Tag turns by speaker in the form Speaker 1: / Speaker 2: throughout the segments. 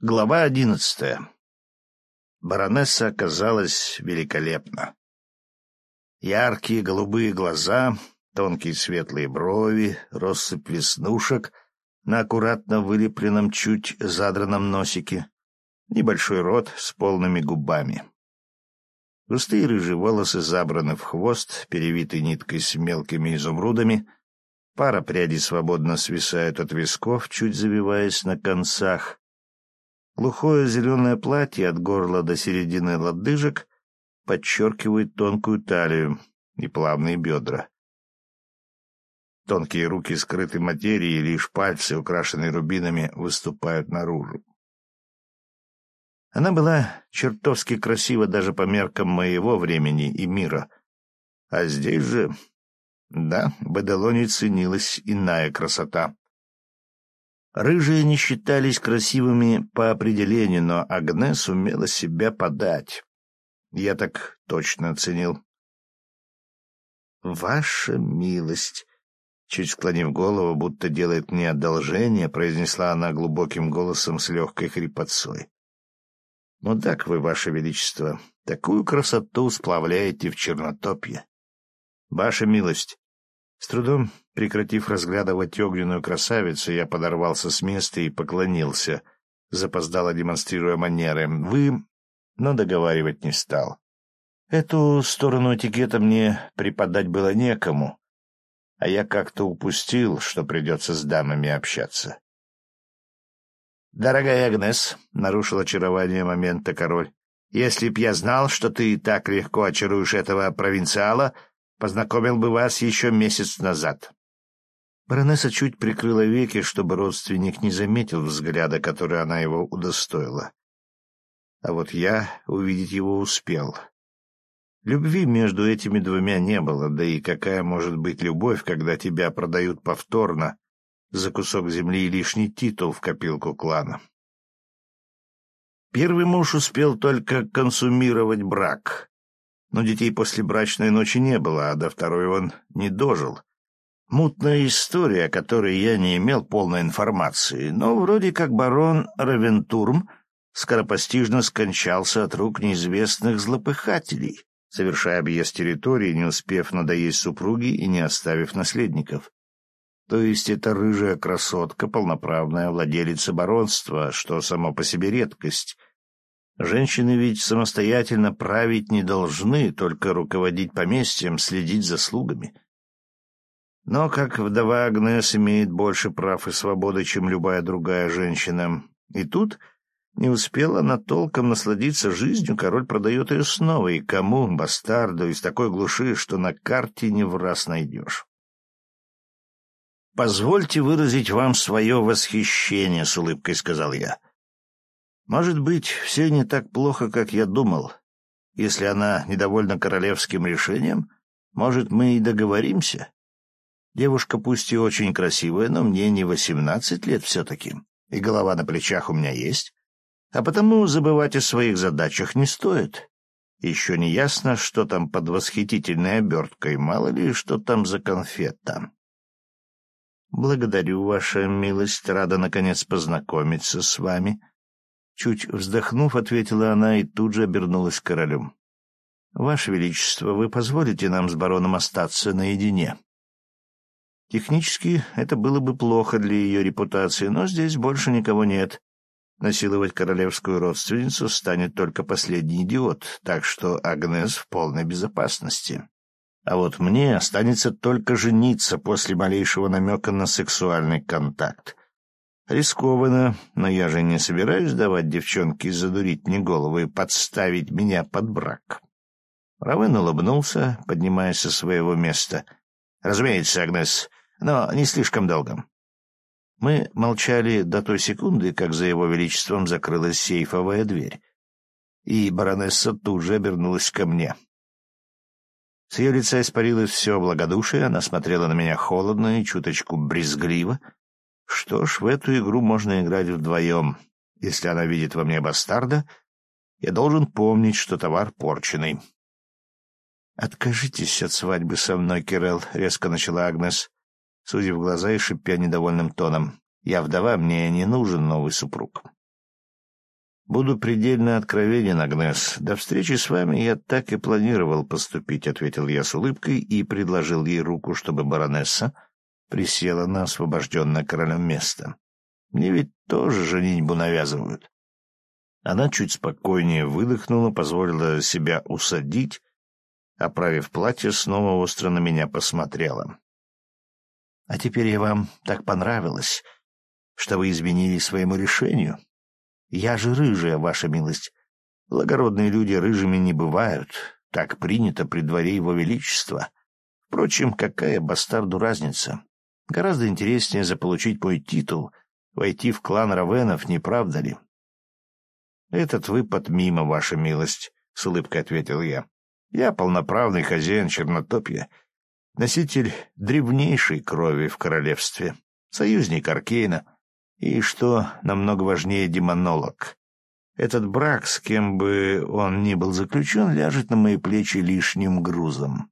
Speaker 1: Глава одиннадцатая. Баронесса оказалась великолепна. Яркие голубые глаза, тонкие светлые брови, россыпь веснушек на аккуратно вылепленном, чуть задранном носике, небольшой рот с полными губами. Густые рыжие волосы забраны в хвост, перевиты ниткой с мелкими изумрудами, пара прядей свободно свисают от висков, чуть завиваясь на концах, Глухое зеленое платье от горла до середины лодыжек подчеркивает тонкую талию и плавные бедра. Тонкие руки скрыты материей, лишь пальцы, украшенные рубинами, выступают наружу. Она была чертовски красива даже по меркам моего времени и мира. А здесь же, да, в Эделоне ценилась иная красота. Рыжие не считались красивыми по определению, но Агнес умела себя подать. Я так точно оценил. «Ваша милость!» Чуть склонив голову, будто делает мне одолжение, произнесла она глубоким голосом с легкой хрипотцой. «Ну так вы, ваше величество, такую красоту сплавляете в чернотопье. Ваша милость, с трудом прекратив разглядывать огненную красавицу, я подорвался с места и поклонился, запоздало демонстрируя манеры. «Вы...» Но договаривать не стал. Эту сторону этикета мне преподать было некому, а я как-то упустил, что придется с дамами общаться. «Дорогая Агнес», — нарушил очарование момента король, — «если б я знал, что ты так легко очаруешь этого провинциала, Познакомил бы вас еще месяц назад. Баронесса чуть прикрыла веки, чтобы родственник не заметил взгляда, который она его удостоила. А вот я увидеть его успел. Любви между этими двумя не было, да и какая может быть любовь, когда тебя продают повторно за кусок земли и лишний титул в копилку клана. Первый муж успел только консумировать брак, но детей после брачной ночи не было, а до второй он не дожил. Мутная история, о которой я не имел полной информации, но вроде как барон Равентурм скоропостижно скончался от рук неизвестных злопыхателей, совершая объезд территории, не успев надоесть супруги и не оставив наследников. То есть эта рыжая красотка — полноправная владелица баронства, что само по себе редкость — Женщины ведь самостоятельно править не должны, только руководить поместьем, следить за слугами. Но как вдова Агнес имеет больше прав и свободы, чем любая другая женщина. И тут не успела она толком насладиться жизнью, король продает ее снова. И кому, бастарду, из такой глуши, что на карте не в раз найдешь. «Позвольте выразить вам свое восхищение», — с улыбкой сказал я. Может быть, все не так плохо, как я думал. Если она недовольна королевским решением, может, мы и договоримся? Девушка пусть и очень красивая, но мне не восемнадцать лет все-таки, и голова на плечах у меня есть. А потому забывать о своих задачах не стоит. Еще не ясно, что там под восхитительной оберткой, мало ли, что там за конфета. Благодарю, ваша милость, рада, наконец, познакомиться с вами. Чуть вздохнув, ответила она и тут же обернулась к королю. — Ваше Величество, вы позволите нам с бароном остаться наедине? Технически это было бы плохо для ее репутации, но здесь больше никого нет. Насиловать королевскую родственницу станет только последний идиот, так что Агнес в полной безопасности. А вот мне останется только жениться после малейшего намека на сексуальный контакт. Рискованно, но я же не собираюсь давать девчонке задурить мне голову и подставить меня под брак. Равен улыбнулся, поднимаясь со своего места. — Разумеется, Агнес, но не слишком долго. Мы молчали до той секунды, как за его величеством закрылась сейфовая дверь. И баронесса тут же обернулась ко мне. С ее лица испарилось все благодушие, она смотрела на меня холодно и чуточку брезгливо — что ж, в эту игру можно играть вдвоем. Если она видит во мне бастарда, я должен помнить, что товар порченый. «Откажитесь от свадьбы со мной, Кирелл», — резко начала Агнес, судя в глаза и шипя недовольным тоном. «Я вдова, мне не нужен новый супруг». «Буду предельно откровенен, Агнес. До встречи с вами я так и планировал поступить», — ответил я с улыбкой и предложил ей руку, чтобы баронесса присела на освобожденное королем место. «Мне ведь тоже женитьбу навязывают». Она чуть спокойнее выдохнула, позволила себя усадить, оправив платье, снова остро на меня посмотрела. «А теперь я вам так понравилась, что вы изменили своему решению?» Я же рыжая, ваша милость. Благородные люди рыжими не бывают. Так принято при дворе его величества. Впрочем, какая бастарду разница? Гораздо интереснее заполучить мой титул, войти в клан Равенов, не правда ли? Этот выпад мимо, ваша милость, — с улыбкой ответил я. Я полноправный хозяин Чернотопья, носитель древнейшей крови в королевстве, союзник Аркейна — и, что намного важнее, демонолог. Этот брак, с кем бы он ни был заключен, ляжет на мои плечи лишним грузом.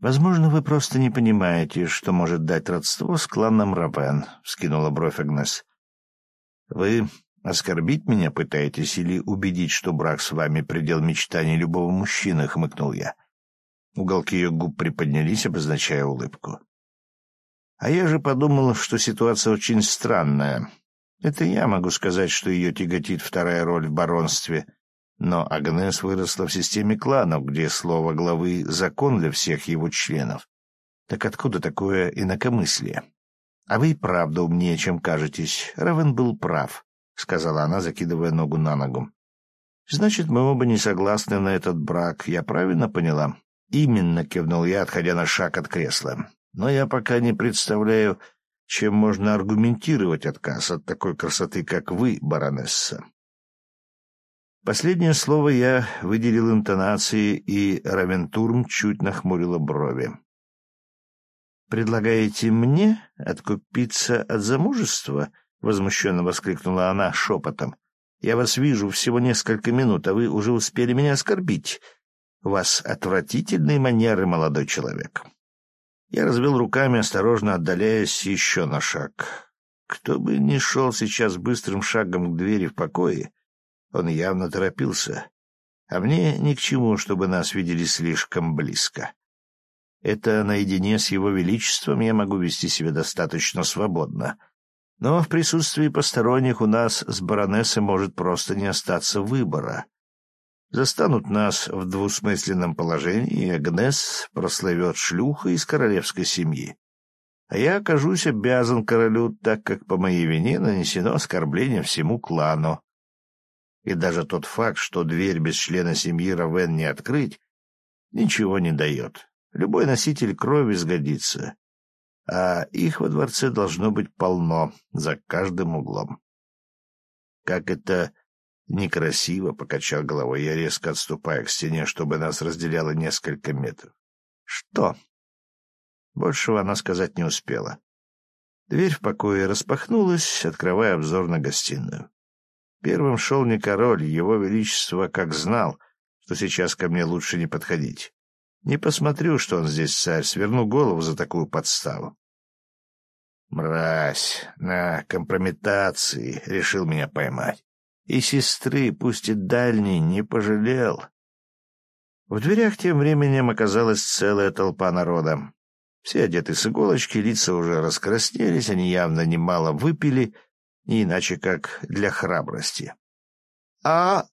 Speaker 1: «Возможно, вы просто не понимаете, что может дать родство с кланом Равен», — вскинула бровь Агнес. «Вы оскорбить меня пытаетесь или убедить, что брак с вами — предел мечтаний любого мужчины?» — хмыкнул я. Уголки ее губ приподнялись, обозначая улыбку. А я же подумал, что ситуация очень странная. Это я могу сказать, что ее тяготит вторая роль в баронстве. Но Агнес выросла в системе кланов, где слово главы — закон для всех его членов. Так откуда такое инакомыслие? А вы и правда умнее, чем кажетесь. Равен был прав, — сказала она, закидывая ногу на ногу. Значит, мы оба не согласны на этот брак. Я правильно поняла? Именно, — кивнул я, отходя на шаг от кресла но я пока не представляю, чем можно аргументировать отказ от такой красоты, как вы, баронесса. Последнее слово я выделил интонацией, и Равентурм чуть нахмурила брови. «Предлагаете мне откупиться от замужества?» — возмущенно воскликнула она шепотом. «Я вас вижу всего несколько минут, а вы уже успели меня оскорбить. У вас отвратительные манеры, молодой человек». Я развел руками, осторожно отдаляясь еще на шаг. Кто бы ни шел сейчас быстрым шагом к двери в покое, он явно торопился. А мне ни к чему, чтобы нас видели слишком близко. Это наедине с его величеством я могу вести себя достаточно свободно. Но в присутствии посторонних у нас с баронессой может просто не остаться выбора. Застанут нас в двусмысленном положении, и Агнес прославет шлюха из королевской семьи. А я окажусь обязан королю, так как по моей вине нанесено оскорбление всему клану. И даже тот факт, что дверь без члена семьи Равен не открыть, ничего не дает. Любой носитель крови сгодится. А их во дворце должно быть полно, за каждым углом. Как это Некрасиво, — покачал головой я, резко отступая к стене, чтобы нас разделяло несколько метров. Что? Большего она сказать не успела. Дверь в покое распахнулась, открывая обзор на гостиную. Первым шел не король, его величество как знал, что сейчас ко мне лучше не подходить. Не посмотрю, что он здесь царь, сверну голову за такую подставу. Мразь, на компрометации решил меня поймать. И сестры, пусть и дальней, не пожалел. В дверях тем временем оказалась целая толпа народа. Все одеты с иголочки, лица уже раскраснелись, они явно немало выпили, не иначе как для храбрости. — А...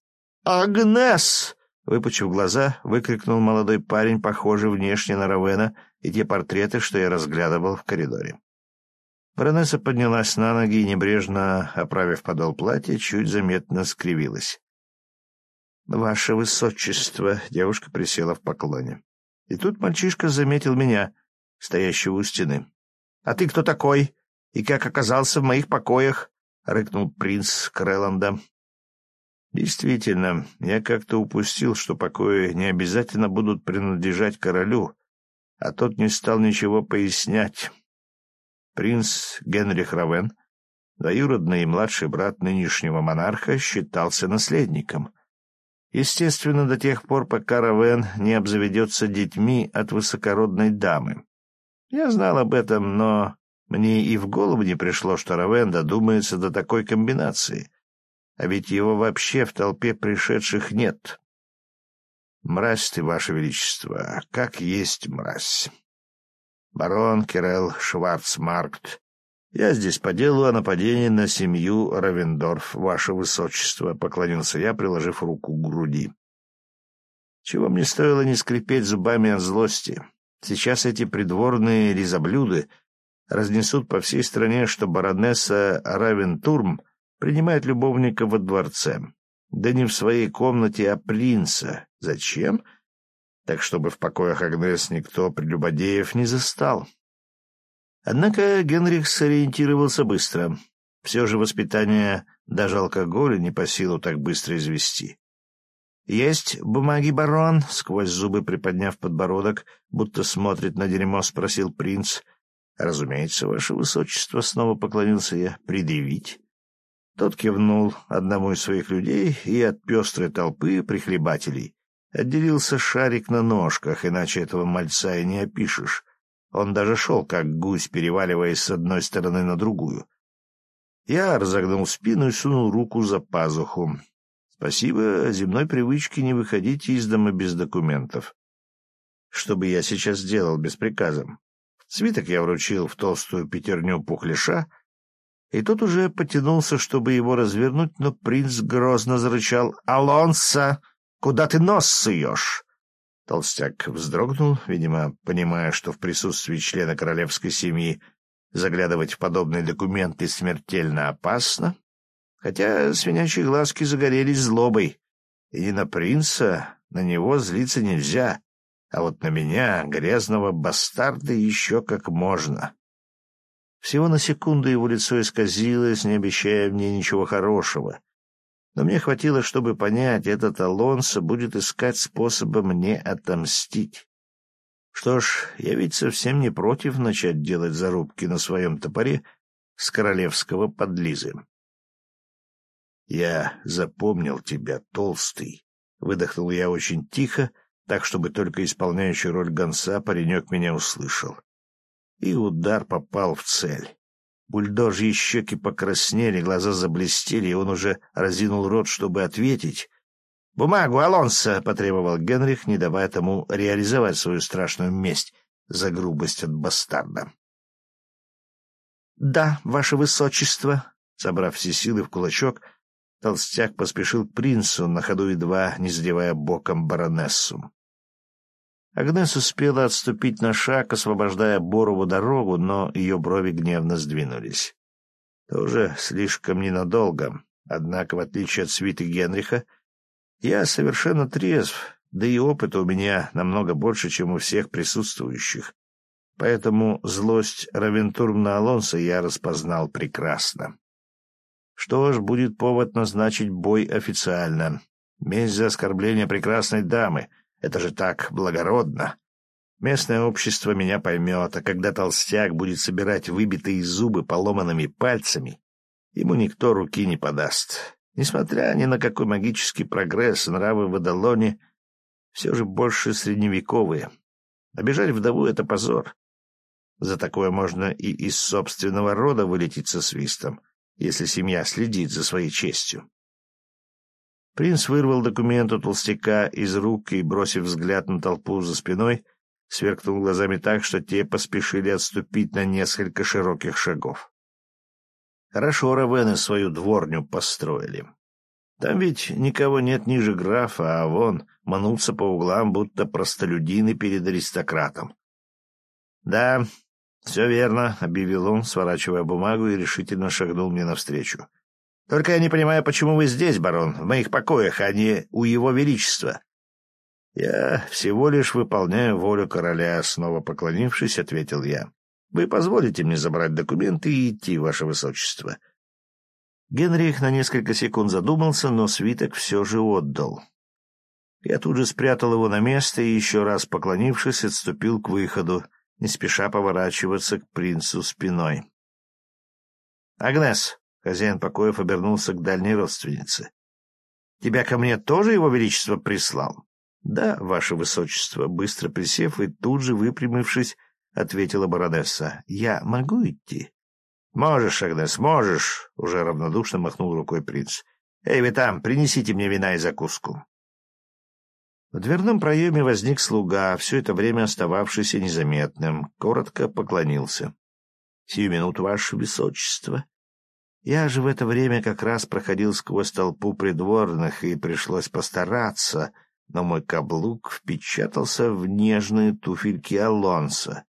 Speaker 1: Агнес! — выпучив глаза, выкрикнул молодой парень, похожий внешне на Равена, и те портреты, что я разглядывал в коридоре. Баронесса поднялась на ноги и, небрежно оправив подол платья, чуть заметно скривилась. — Ваше Высочество! — девушка присела в поклоне. И тут мальчишка заметил меня, стоящего у стены. — А ты кто такой? И как оказался в моих покоях? — рыкнул принц Крэланда. Действительно, я как-то упустил, что покои не обязательно будут принадлежать королю, а тот не стал ничего пояснять. Принц Генрих Равен, двоюродный и младший брат нынешнего монарха, считался наследником. Естественно, до тех пор, пока Равен не обзаведется детьми от высокородной дамы. Я знал об этом, но мне и в голову не пришло, что Равен додумается до такой комбинации. а ведь его вообще в толпе пришедших нет. Мразь ты, ваше величество, как есть мразь. Барон Кирелл Шварцмаркт, я здесь по делу о нападении на семью Равендорф, ваше высочество, — поклонился я, приложив руку к груди. Чего мне стоило не скрипеть зубами от злости. Сейчас эти придворные лизоблюды разнесут по всей стране, что баронесса Равентурм принимает любовника во дворце. Да не в своей комнате, а принца. Зачем? Так чтобы в покоях Агнес никто прелюбодеев не застал. Однако Генрих сориентировался быстро. Все же воспитание даже алкоголя не по силу так быстро извести. «Есть бумаги, барон?» — сквозь зубы приподняв подбородок, будто смотрит на дерьмо, спросил принц. «Разумеется, ваше высочество», — снова поклонился я, — «предъявить». Тот кивнул одному из своих людей, и от пестрой толпы прихлебателей отделился шарик на ножках, иначе этого мальца и не опишешь. Он даже шел, как гусь, переваливаясь с одной стороны на другую. Я разогнул спину и сунул руку за пазуху. Спасибо земной привычке не выходить из дома без документов. Что бы я сейчас сделал без приказа? Свиток я вручил в толстую пятерню пухляша, и тот уже потянулся, чтобы его развернуть, но принц грозно зарычал «Алонсо, куда ты нос суешь?» Толстяк вздрогнул, видимо, понимая, что в присутствии члена королевской семьи заглядывать в подобные документы смертельно опасно, хотя свинячьи глазки загорелись злобой, и на принца на него злиться нельзя, а вот на меня, грязного бастарда, еще как можно. Всего на секунду его лицо исказилось, не обещая мне ничего хорошего, но мне хватило, чтобы понять, этот Алонсо будет искать способа мне отомстить. Что ж, я ведь совсем не против начать делать зарубки на своем топоре с королевского подлизы. «Я запомнил тебя, толстый», — выдохнул я очень тихо, так, чтобы только исполняющий роль гонца паренек меня услышал. И удар попал в цель. Бульдожьи щеки покраснели, глаза заблестели, и он уже разинул рот, чтобы ответить. «Бумагу, Алонсо!» — потребовал Генрих, не давая тому реализовать свою страшную месть за грубость от бастарда. «Да, ваше высочество!» Собрав все силы в кулачок, толстяк поспешил к принцу, на ходу едва не задевая боком баронессу. Агнес успела отступить на шаг, освобождая Борову дорогу, но ее брови гневно сдвинулись. Тоже слишком ненадолго. Однако, в отличие от свиты Генриха, я совершенно трезв, да и опыта у меня намного больше, чем у всех присутствующих. Поэтому злость Равентурмна Алонса я распознал прекрасно. Что ж, будет повод назначить бой официально. Месть за оскорбление прекрасной дамы — это же так благородно. Местное общество меня поймет, а когда толстяк будет собирать выбитые зубы поломанными пальцами, ему никто руки не подаст. Несмотря ни на какой магический прогресс, нравы в Адалоне все же больше средневековые. Обижать вдову — это позор. За такое можно и из собственного рода вылететь со свистом, если семья следит за своей честью. Принц вырвал документ у толстяка из рук и, бросив взгляд на толпу за спиной, сверкнул глазами так, что те поспешили отступить на несколько широких шагов. Хорошо Равены свою дворню построили. Там ведь никого нет ниже графа, а вон манутся по углам, будто простолюдины перед аристократом. — Да, все верно, — объявил он, сворачивая бумагу и решительно шагнул мне навстречу. Только я не понимаю, почему вы здесь, барон, в моих покоях, а не у его величества. Я всего лишь выполняю волю короля, снова поклонившись, ответил я. Вы позволите мне забрать документы и идти, ваше высочество. Генрих на несколько секунд задумался, но свиток все же отдал. Я тут же спрятал его на место и, еще раз поклонившись, отступил к выходу, не спеша поворачиваться к принцу спиной. — Агнес, Хозяин покоев обернулся к дальней родственнице. — Тебя ко мне тоже его величество прислал? — Да, ваше высочество, быстро присев и тут же выпрямившись, ответила баронесса. — Я могу идти? — Можешь, Агнес, можешь, — уже равнодушно махнул рукой принц. — Эй, вы там, принесите мне вина и закуску. В дверном проеме возник слуга, все это время остававшийся незаметным, коротко поклонился. — Сию минуту, ваше высочество. Я же в это время как раз проходил сквозь толпу придворных, и пришлось постараться, но мой каблук впечатался в нежные туфельки Алонса.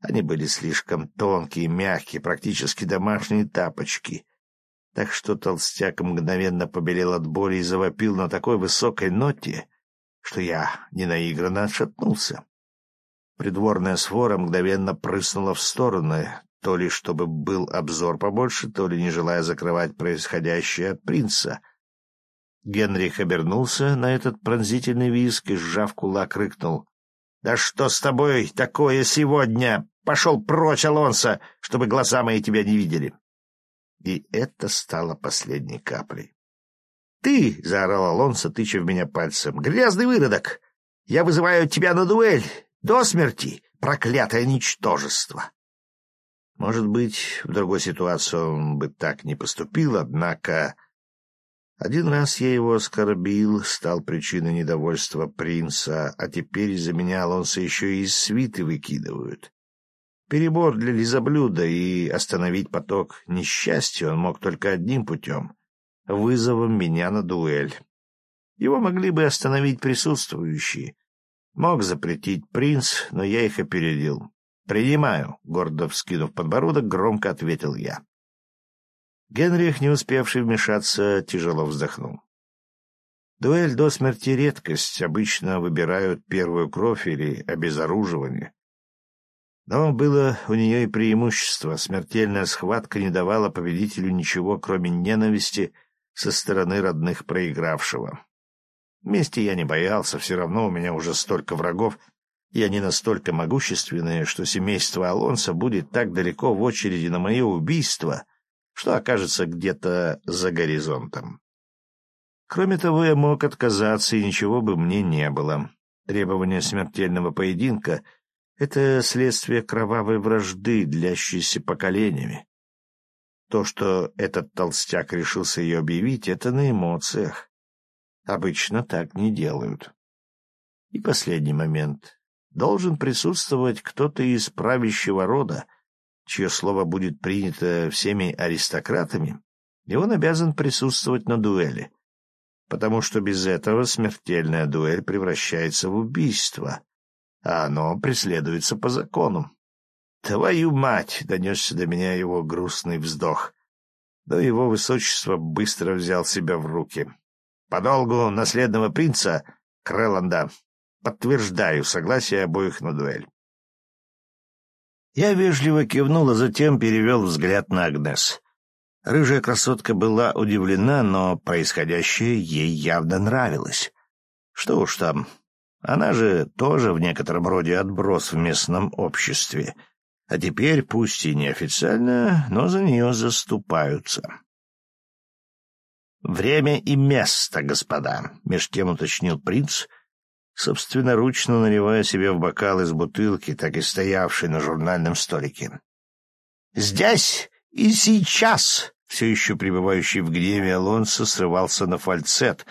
Speaker 1: Они были слишком тонкие, мягкие, практически домашние тапочки. Так что толстяк мгновенно побелел от боли и завопил на такой высокой ноте, что я ненаигранно отшатнулся. Придворная свора мгновенно прыснула в стороны, то ли чтобы был обзор побольше, то ли не желая закрывать происходящее от принца. Генрих обернулся на этот пронзительный визг и, сжав кулак, рыкнул. — Да что с тобой такое сегодня? Пошел прочь, Алонсо, чтобы глаза мои тебя не видели. И это стало последней каплей. «Ты!» — заорал Алонсо, тыча в меня пальцем. «Грязный выродок! Я вызываю тебя на дуэль! До смерти! Проклятое ничтожество!» Может быть, в другой ситуации он бы так не поступил, однако... Один раз я его оскорбил, стал причиной недовольства принца, а теперь из-за меня Алонсо еще и из свиты выкидывают. Перебор для лизоблюда, и остановить поток несчастья он мог только одним путем вызовом меня на дуэль. Его могли бы остановить присутствующие. Мог запретить принц, но я их опередил. «Принимаю», — гордо вскинув подбородок, громко ответил я. Генрих, не успевший вмешаться, тяжело вздохнул. Дуэль до смерти — редкость, обычно выбирают первую кровь или обезоруживание. Но было у нее и преимущество. Смертельная схватка не давала победителю ничего, кроме ненависти со стороны родных проигравшего. Мести я не боялся, все равно у меня уже столько врагов, и они настолько могущественные, что семейство Алонса будет так далеко в очереди на мое убийство, что окажется где-то за горизонтом. Кроме того, я мог отказаться, и ничего бы мне не было. Требование смертельного поединка — это следствие кровавой вражды, длящейся поколениями. То, что этот толстяк решился ее объявить, это на эмоциях. Обычно так не делают. И последний момент. Должен присутствовать кто-то из правящего рода, чье слово будет принято всеми аристократами, и он обязан присутствовать на дуэли, потому что без этого смертельная дуэль превращается в убийство, а оно преследуется по закону. «Твою мать!» — донесся до меня его грустный вздох. Но его высочество быстро взял себя в руки. «По долгу наследного принца Крэланда подтверждаю согласие обоих на дуэль». Я вежливо кивнул, а затем перевел взгляд на Агнес. Рыжая красотка была удивлена, но происходящее ей явно нравилось. Что уж там, она же тоже в некотором роде отброс в местном обществе — а теперь, пусть и неофициально, но за нее заступаются. «Время и место, господа», — меж тем уточнил принц, собственноручно наливая себе в бокал из бутылки, так и стоявшей на журнальном столике. «Здесь и сейчас!» Все еще пребывающий в гневе Алонсо срывался на фальцет,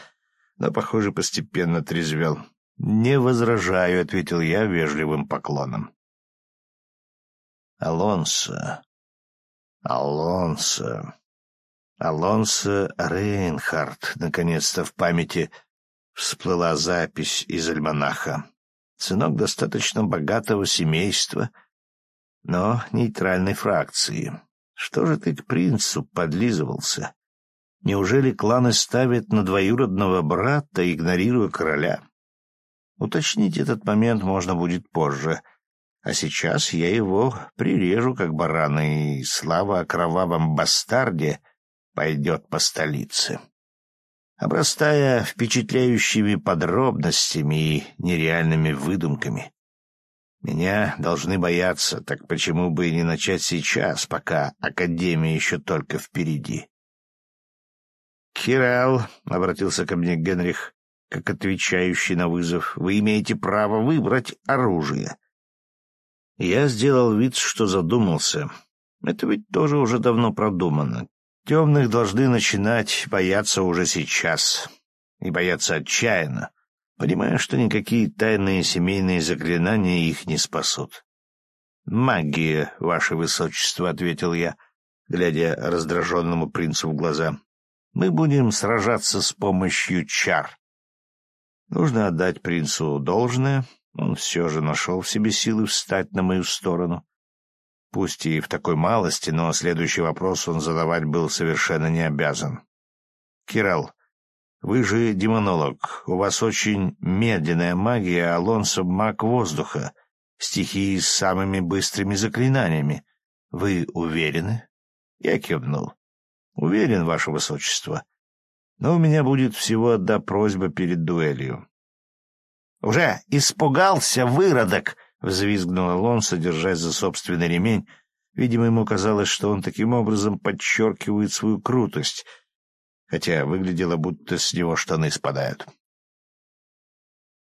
Speaker 1: но, похоже, постепенно трезвел. «Не возражаю», — ответил я вежливым поклоном. Алонсо. Алонсо. Алонсо Рейнхард. Наконец-то в памяти всплыла запись из альманаха. Сынок достаточно богатого семейства, но нейтральной фракции. Что же ты к принцу подлизывался? Неужели кланы ставят на двоюродного брата, игнорируя короля? Уточнить этот момент можно будет позже — а сейчас я его прирежу, как барана, и слава о кровавом бастарде пойдет по столице. Обрастая впечатляющими подробностями и нереальными выдумками. Меня должны бояться, так почему бы и не начать сейчас, пока Академия еще только впереди? «Кирелл», — обратился ко мне Генрих, как отвечающий на вызов, — «вы имеете право выбрать оружие». Я сделал вид, что задумался. Это ведь тоже уже давно продумано. Темных должны начинать бояться уже сейчас. И бояться отчаянно, понимая, что никакие тайные семейные заклинания их не спасут. «Магия, ваше высочество», — ответил я, глядя раздраженному принцу в глаза. «Мы будем сражаться с помощью чар». Нужно отдать принцу должное, он все же нашел в себе силы встать на мою сторону. Пусть и в такой малости, но следующий вопрос он задавать был совершенно не обязан. «Киралл, вы же демонолог. У вас очень медленная магия, Алонсо — маг воздуха, стихии с самыми быстрыми заклинаниями. Вы уверены?» Я кивнул. «Уверен, ваше высочество. Но у меня будет всего одна просьба перед дуэлью. «Уже испугался, выродок!» — взвизгнул Алонсо, держась за собственный ремень. Видимо, ему казалось, что он таким образом подчеркивает свою крутость, хотя выглядело, будто с него штаны спадают.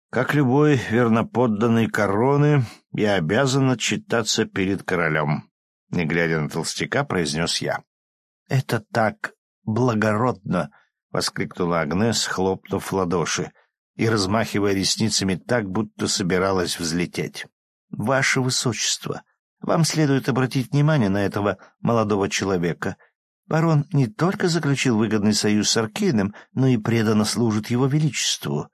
Speaker 1: Как любой верноподданный короны, я обязан отчитаться перед королем, — не глядя на толстяка, произнес я. — Это так благородно! — воскликнула Агнес, хлопнув в ладоши и размахивая ресницами так, будто собиралась взлететь. «Ваше Высочество, вам следует обратить внимание на этого молодого человека. Барон не только заключил выгодный союз с Аркейном, но и преданно служит его величеству.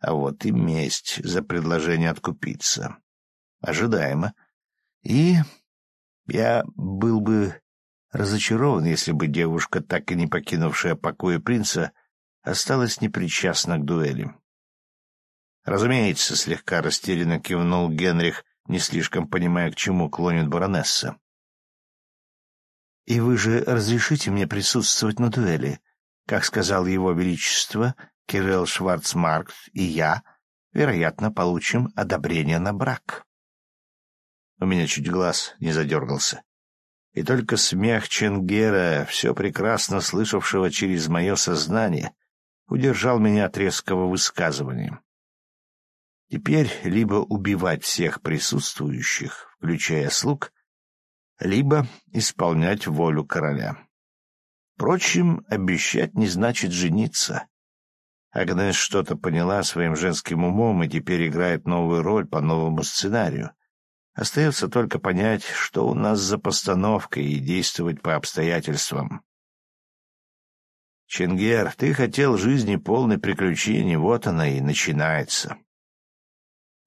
Speaker 1: А вот и месть за предложение откупиться. Ожидаемо. И я был бы разочарован, если бы девушка, так и не покинувшая покоя принца, осталась непричастна к дуэли. Разумеется, слегка растерянно кивнул Генрих, не слишком понимая, к чему клонит баронесса. «И вы же разрешите мне присутствовать на дуэли? Как сказал его величество, Кирилл Шварцмарк и я, вероятно, получим одобрение на брак». У меня чуть глаз не задергался. И только смех Ченгера, все прекрасно слышавшего через мое сознание, удержал меня от резкого высказывания. Теперь либо убивать всех присутствующих, включая слуг, либо исполнять волю короля. Впрочем, обещать не значит жениться. Агнес что-то поняла своим женским умом и теперь играет новую роль по новому сценарию. Остается только понять, что у нас за постановкой, и действовать по обстоятельствам. Чингер, ты хотел жизни полной приключений, вот она и начинается.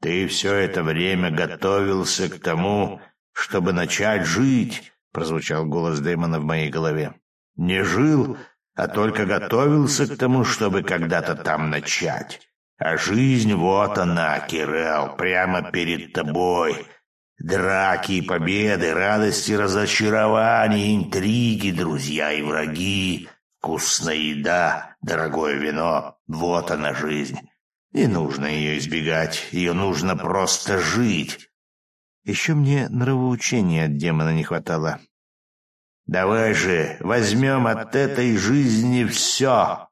Speaker 1: Ты все это время готовился к тому, чтобы начать жить, прозвучал голос Дэймона в моей голове. Не жил, а только готовился к тому, чтобы когда-то там начать. А жизнь вот она, Кирелл, прямо перед тобой. Драки и победы, радости, разочарования, интриги, друзья и враги, Вкусная еда, дорогое вино — вот она жизнь. Не нужно ее избегать, ее нужно просто жить. Еще мне нравоучения от демона не хватало. «Давай же, возьмем от этой жизни все!»